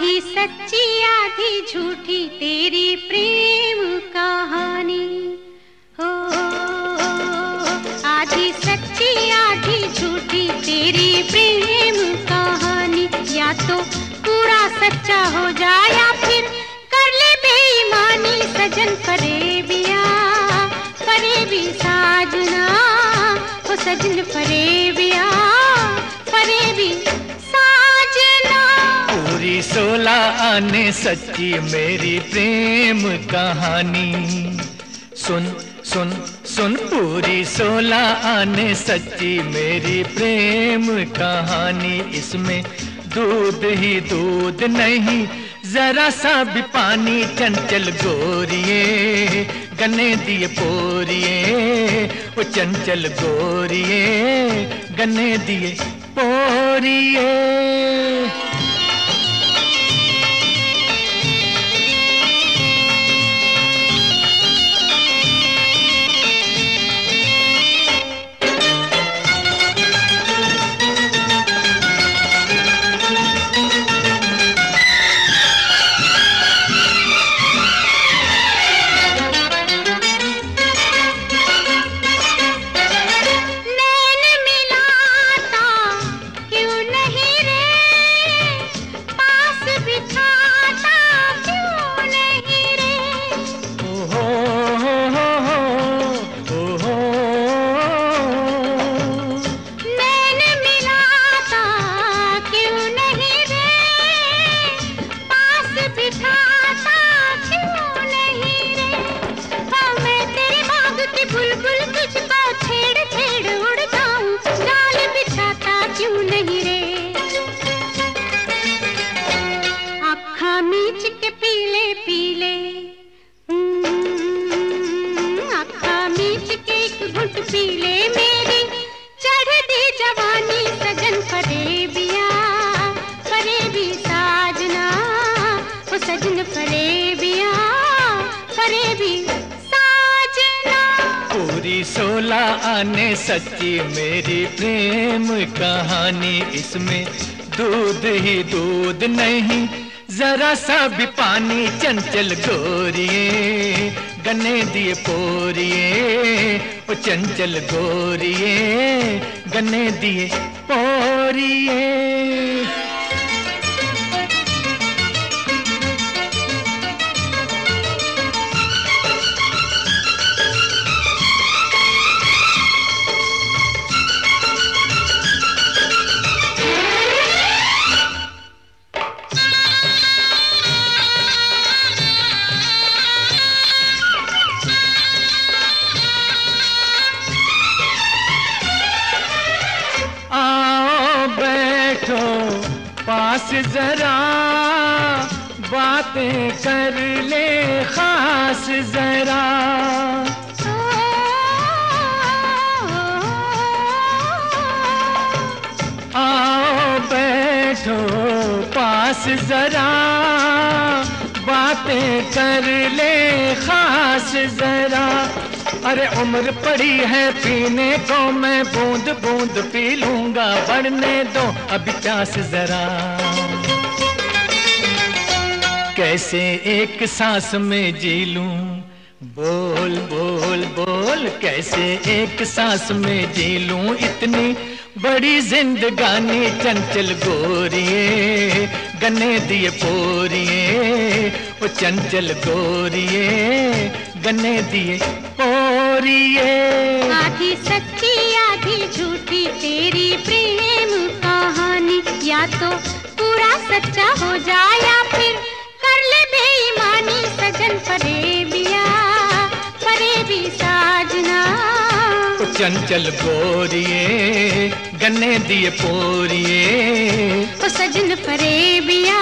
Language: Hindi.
सच्ची, आधी झूठी, तेरी प्रेम कहानी। हो, आधी सच्ची, आधी झूठी, तेरी प्रेम कहानी। या तो पूरा सच्चा हो जाए, या फिर कर ले बेईमानी। सजन फरे बिया फरे भी साजना। हो सजन फरे बिया फरे भी साजना पूरी सोलह आने सच्ची मेरी प्रेम कहानी। सुन सुन सुन पूरी सोला आने सच्ची मेरी प्रेम कहानी। इसमें दूध ही दूध नहीं, जरा सा भी पानी चंचल गोरिए गने दिए पोरिए वो चंचल गोरिए गने दिए पोरिए। घुट जवानी सजन साजना। वो साजना पूरी सोलह आने सच्ची मेरी प्रेम कहानी। इसमें दूध ही दूध नहीं, जरा सा भी पानी चंचल गोरिए। गने दिए पोरिए चंचल गोरिए गने दिए पोरिए। पास जरा बातें कर ले खास जरा। आओ बैठो पास जरा बातें कर ले खास जरा। अरे उम्र पड़ी है, पीने को मैं बूंद बूंद पी लूँगा, बढ़ने दो अभी प्यास जरा। कैसे एक सांस में जी लूँ? बोल बोल बोल, कैसे एक सांस में जी लूँ? इतनी बड़ी जिंदगानी चंचल गोरिए गने दिए पोरिए वो चंचल गोरिए गने दिए पोरिए आधी सच्ची आधी झूठी तेरी प्रेम कहानी। या तो पूरा सच्चा हो जाए या फिर कर ले बेईमानी सजन फरे बिया फरे भी साजना। वो चंचल गोरिए गन्ने दिए पोरिए। ओ सजन फरे बिया